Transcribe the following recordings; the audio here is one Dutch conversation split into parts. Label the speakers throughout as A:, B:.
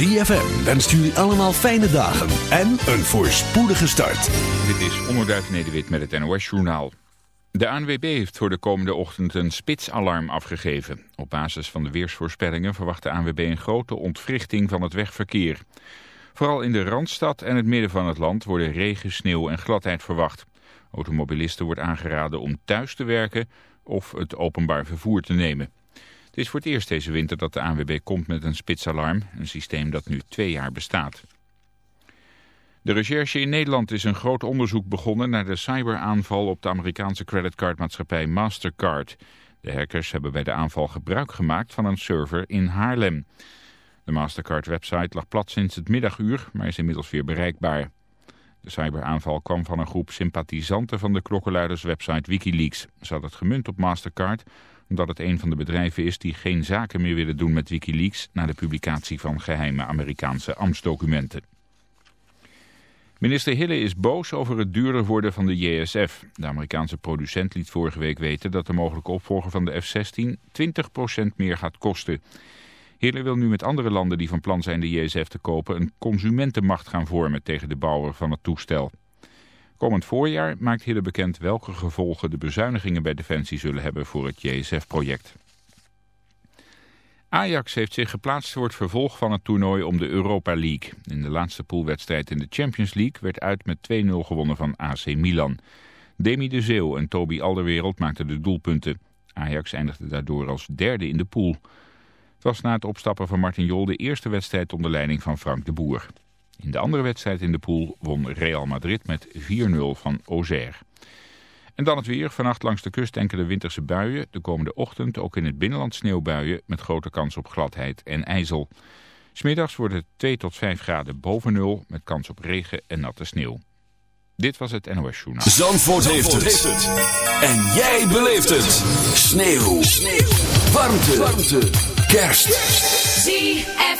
A: ZFM wenst jullie allemaal fijne dagen en een voorspoedige start.
B: Dit is Onderduif Nederwit met het NOS Journaal. De ANWB heeft voor de komende ochtend een spitsalarm afgegeven. Op basis van de weersvoorspellingen verwacht de ANWB een grote ontwrichting van het wegverkeer. Vooral in de Randstad en het midden van het land worden regen, sneeuw en gladheid verwacht. Automobilisten wordt aangeraden om thuis te werken of het openbaar vervoer te nemen. Het is voor het eerst deze winter dat de ANWB komt met een spitsalarm, een systeem dat nu twee jaar bestaat. De recherche in Nederland is een groot onderzoek begonnen naar de cyberaanval op de Amerikaanse creditcardmaatschappij Mastercard. De hackers hebben bij de aanval gebruik gemaakt van een server in Haarlem. De Mastercard-website lag plat sinds het middaguur, maar is inmiddels weer bereikbaar. De cyberaanval kwam van een groep sympathisanten van de klokkenluiderswebsite Wikileaks. Ze het gemunt op Mastercard omdat het een van de bedrijven is die geen zaken meer willen doen met Wikileaks... na de publicatie van geheime Amerikaanse ambtsdocumenten. Minister Hille is boos over het duurder worden van de JSF. De Amerikaanse producent liet vorige week weten dat de mogelijke opvolger van de F-16 20% meer gaat kosten. Hille wil nu met andere landen die van plan zijn de JSF te kopen een consumentenmacht gaan vormen tegen de bouwer van het toestel. Komend voorjaar maakt Hille bekend welke gevolgen de bezuinigingen bij Defensie zullen hebben voor het JSF-project. Ajax heeft zich geplaatst voor het vervolg van het toernooi om de Europa League. In de laatste poolwedstrijd in de Champions League werd uit met 2-0 gewonnen van AC Milan. Demi de Zeeuw en Toby Alderwereld maakten de doelpunten. Ajax eindigde daardoor als derde in de pool. Het was na het opstappen van Martin Jol de eerste wedstrijd onder leiding van Frank de Boer. In de andere wedstrijd in de pool won Real Madrid met 4-0 van Auxerre. En dan het weer. Vannacht langs de kust enkele winterse buien. De komende ochtend ook in het binnenland sneeuwbuien met grote kans op gladheid en ijzel. Smiddags wordt het 2 tot 5 graden boven nul met kans op regen en natte sneeuw. Dit was het NOS Journaal.
A: Zandvoort, heeft, het. En jij beleeft het. Sneeuw. Sneeuw. Warmte. Warmte. Kerst.
C: ZFM.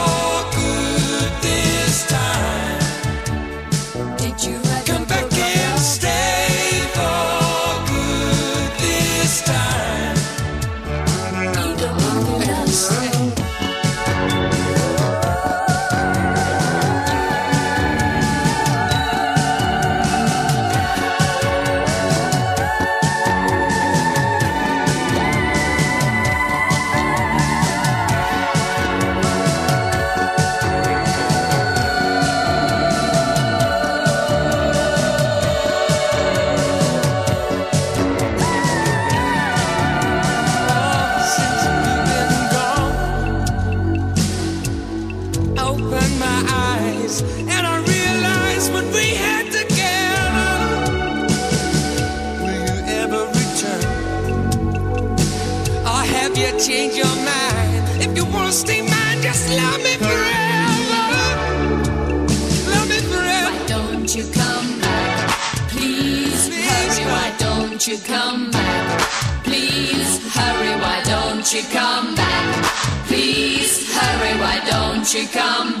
C: she
D: come?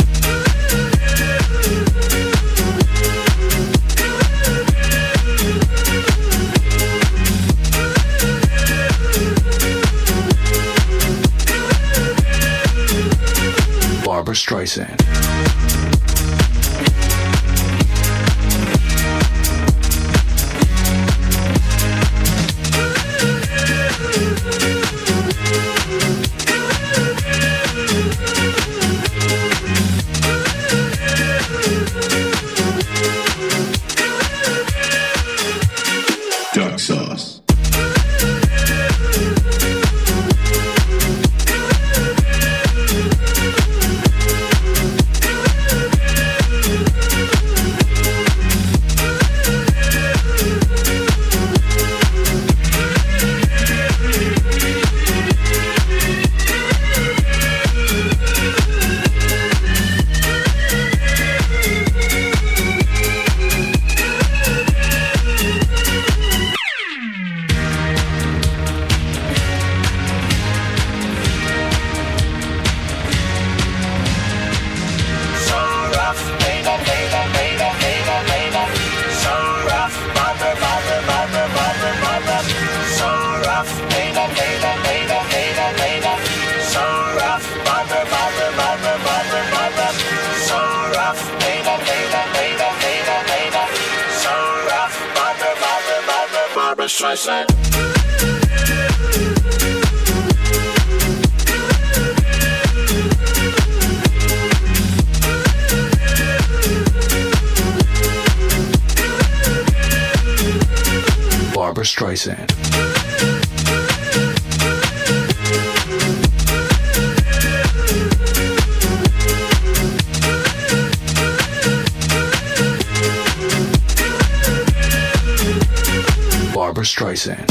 E: Streisand.
F: Barbara Streisand.
E: Barbara Streisand. Streisand.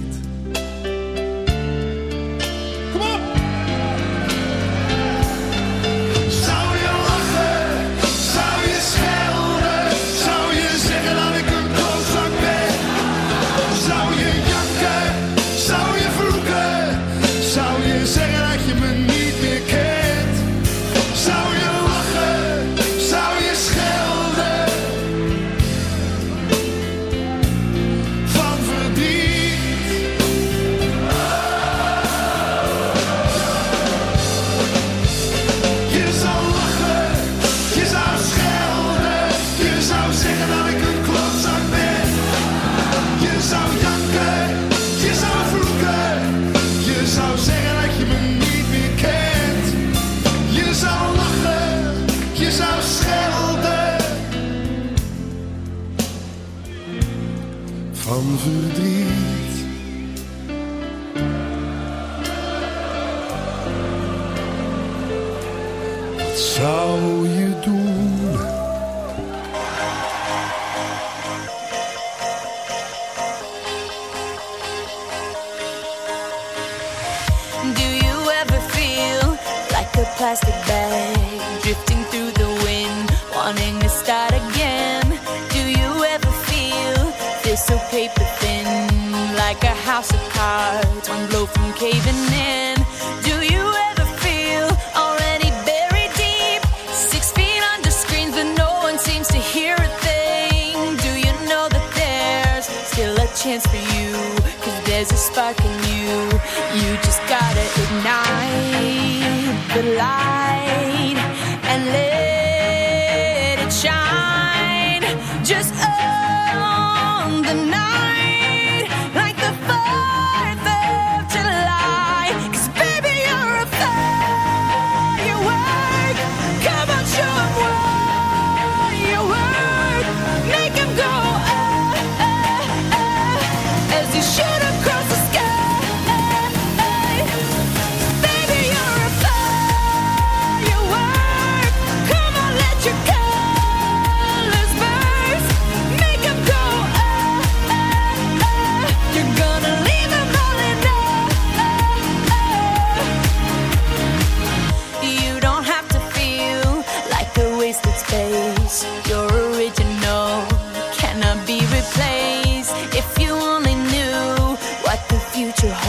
G: verdriet.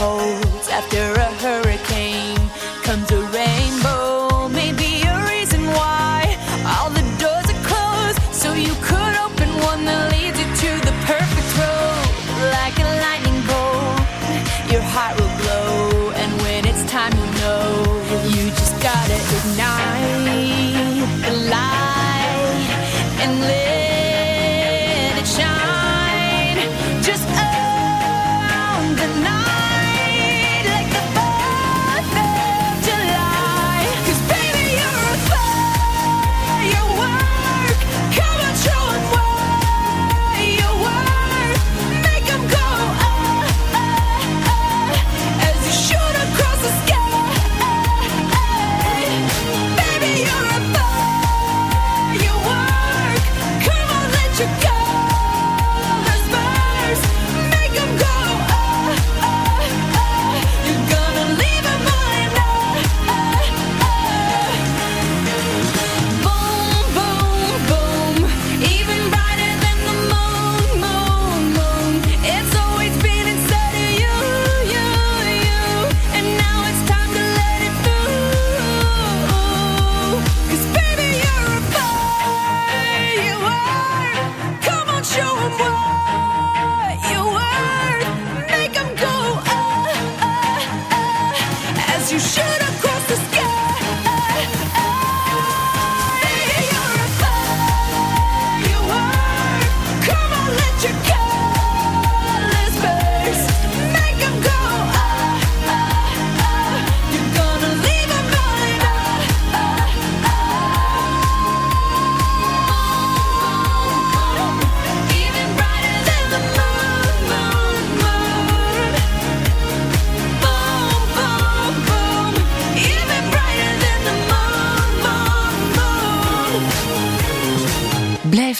H: hold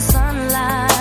I: sunlight.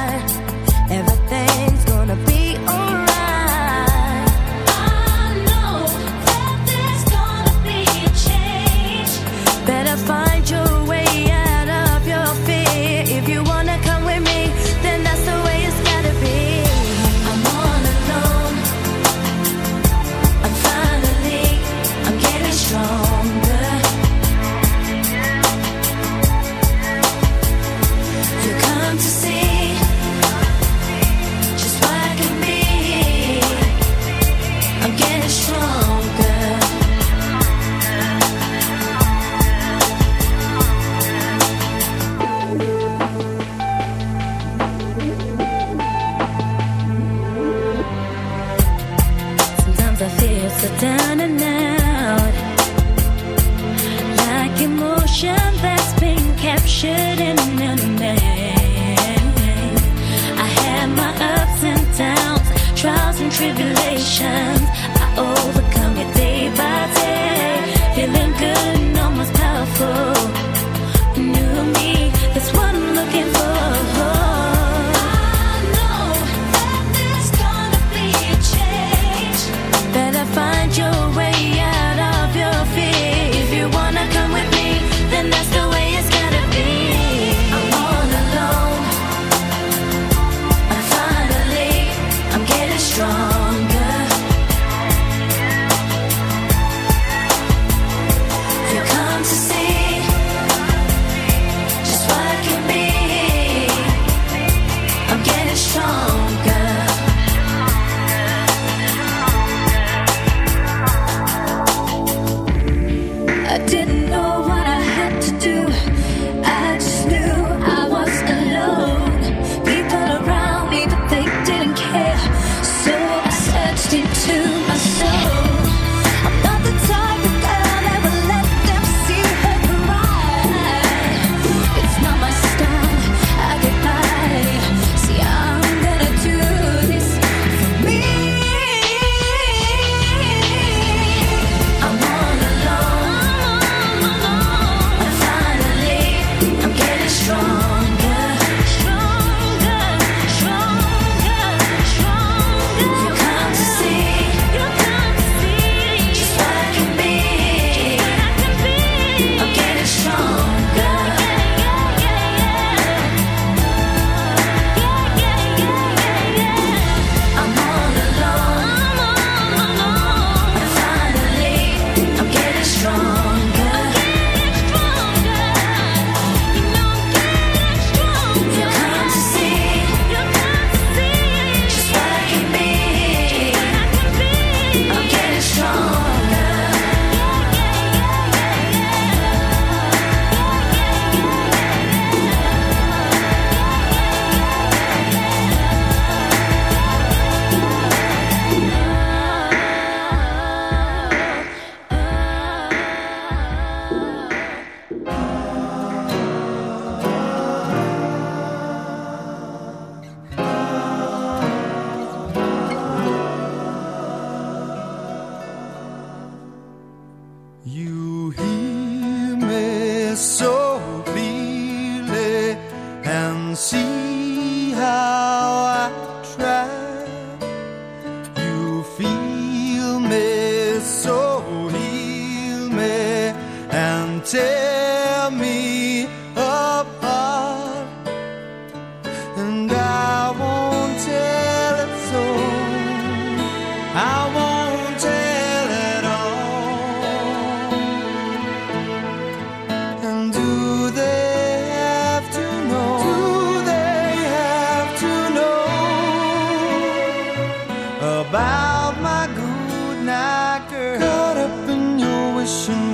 J: about my good night girl. Caught up in your wishing.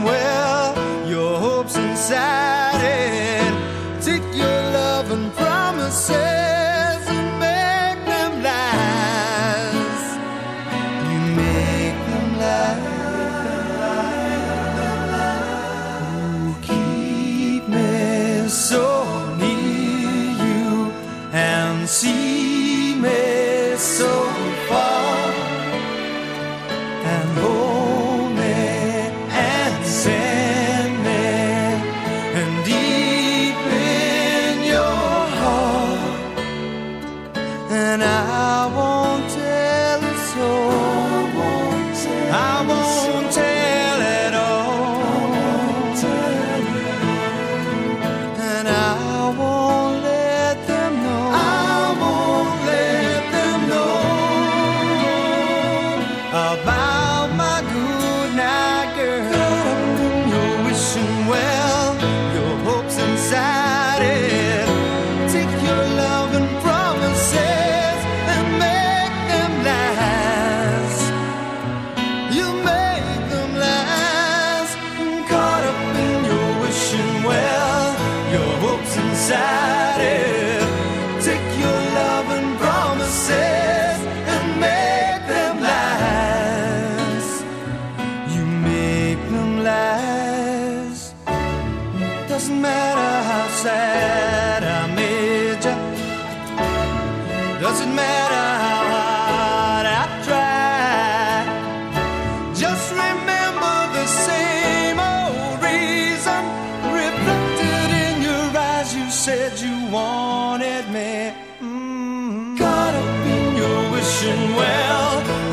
J: wanted me. Mm -hmm. Caught up in your wishing well,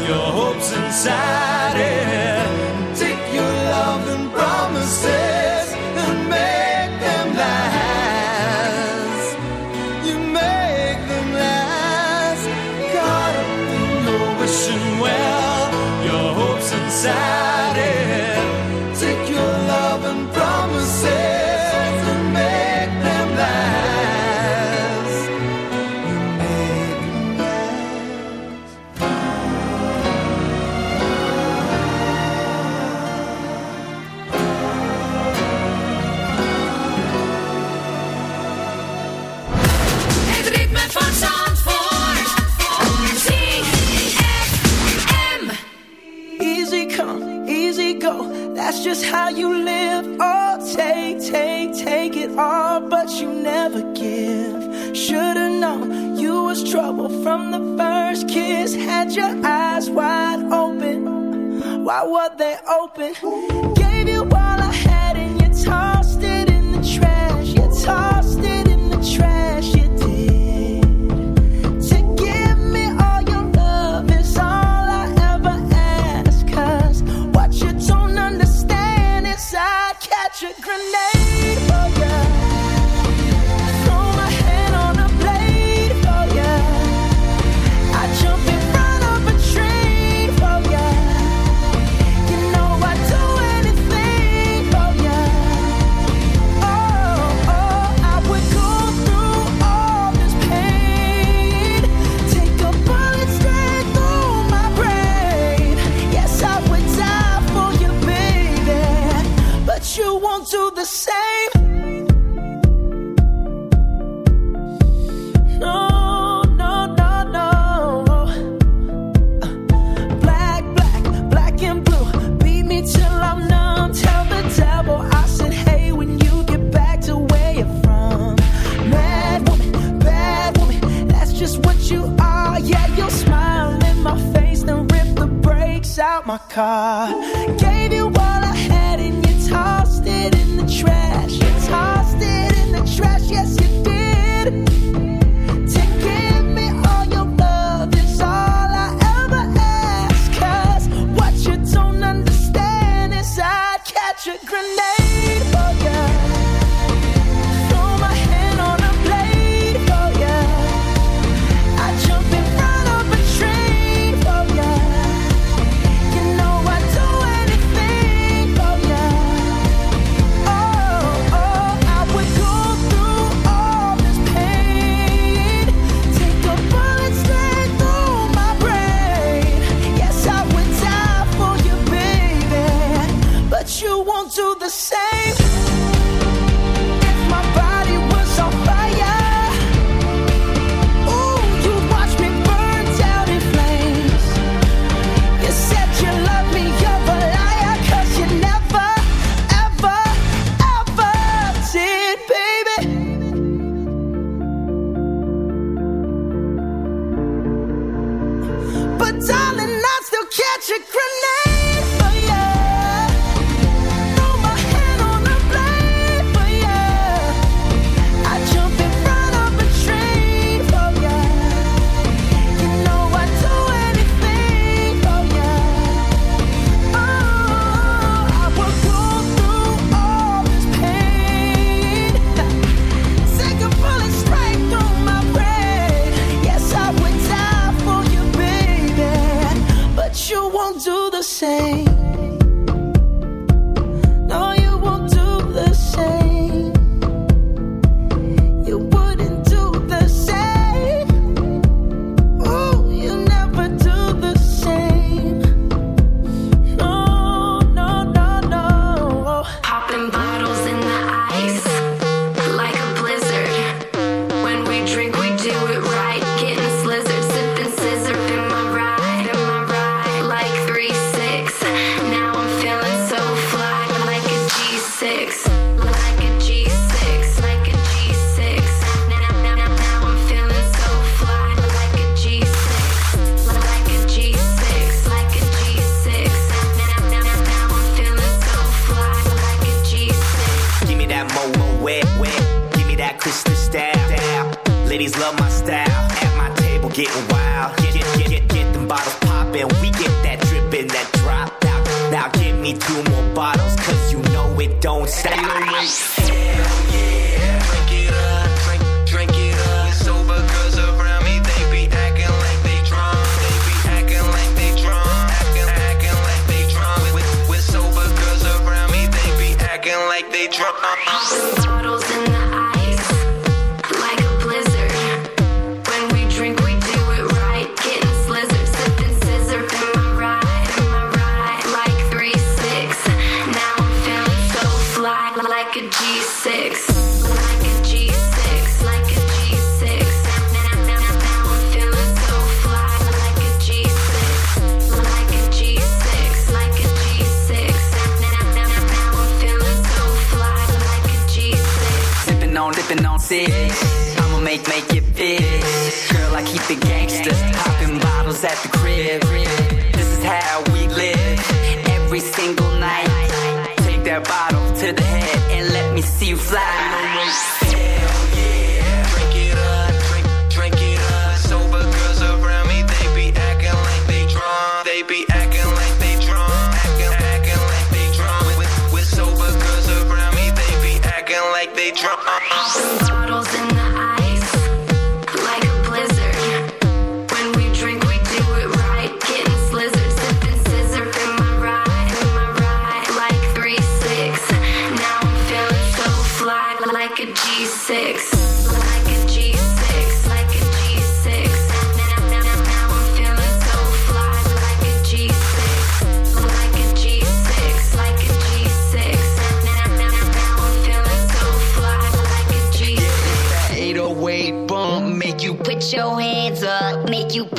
J: your hopes inside.
K: years had your eyes wide open. Why were they open?
L: fly.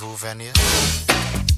M: Voulez-vous?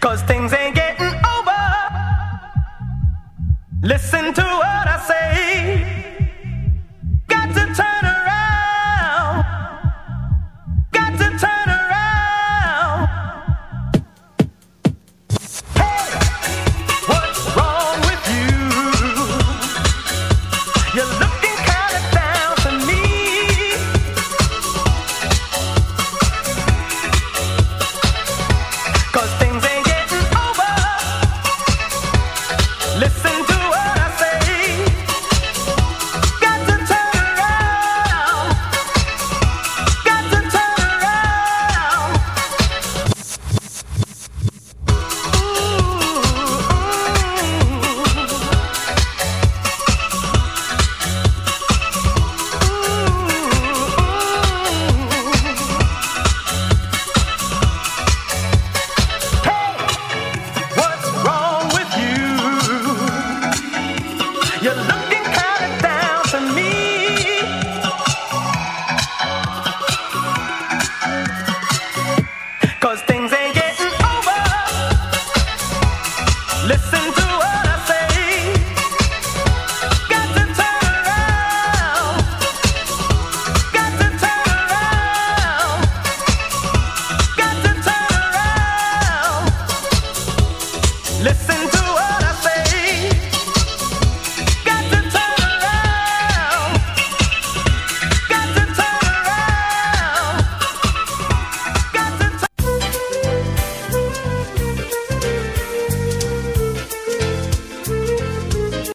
N: Cause things ain't getting over. Listen to us.